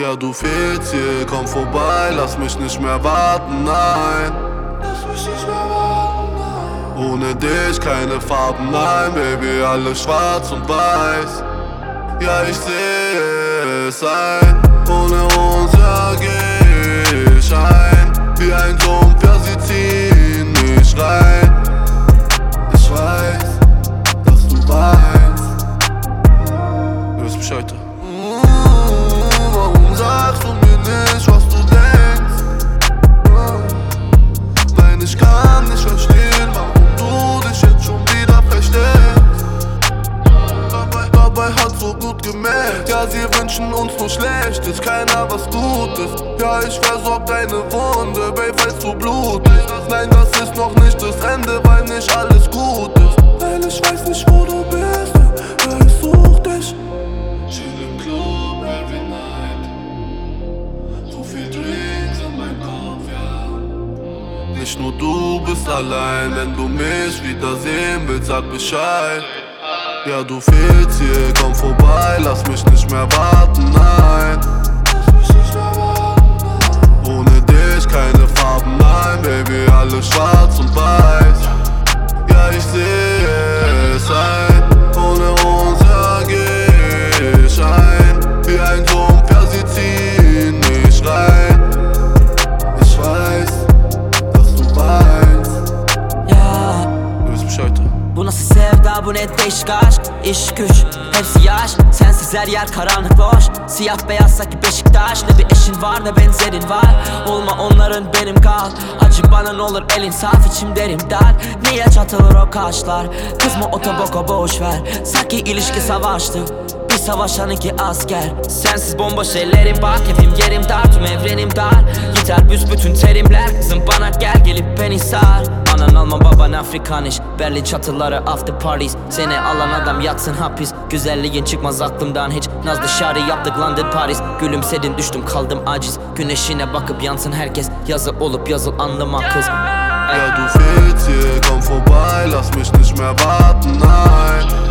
Ja, du fehlst hier, komm vorbei, lass mich nicht mehr warten, nein. Lass mich nicht mehr warten, nein. Ohne dich keine Farben, nein, Baby, alles schwarz und weiß. Ja, ich sehe es ein, ohne uns, ja, geh ich ein. Wie ein Sumpf, ja, sie ziehen mich rein. Ich weiß, dass du weinst. Du wirst. Mm, Warum sagst du mir nicht, was du denkst? Nein, ich kann nicht verstehen, warum du dich jetzt schon wieder versteckst. Dabei, dabei hat so gut gemerkt. Ja, sie wünschen uns nur Schlechtes, keiner was Gutes. Ja, ich versorg deine Wunde, Babe, falls du blutest. Nein, das ist noch nicht das Ende, weil nicht alles gut ist. Weil ich weiß nicht, wo du Nicht nur du bist allein, wenn du mich wiedersehen willst, sag Bescheid. Ja, du fehlst hier, komm vorbei, lass mich nicht mehr warten, nein. Sevda bu ne değişik aşk İş güç hepsi yaş. Sensiz her yer karanlık boş. Siyah beyaz sanki Beşiktaş. Ne bir eşin var ne benzerin var. Olma onların benim kal. Acı bana ne olur elin saf içim derim dar. Niye çatılır o kaşlar? Kızma otoboka boş ver. Sanki ilişki savaştı bir savaşan iki asker. Sensiz bomboş ellerim bak Evim yerim dar tüm evrenim dar. Yeter büsbütün terimler Kızım bana gel gelip beni sar. Anan Alman baban Afrikan iş Berlin çatıları after parties. Seni alan adam yatsın hapis Güzelliğin çıkmaz aklımdan hiç. Naz dışarı yaptık London Paris. Gülümsedin düştüm kaldım aciz. Güneşine bakıp yansın herkes Yazı olup yazıl anlama kız. Ja, du fehlst hier, komm vorbei, lass mich nicht mehr warten, nein.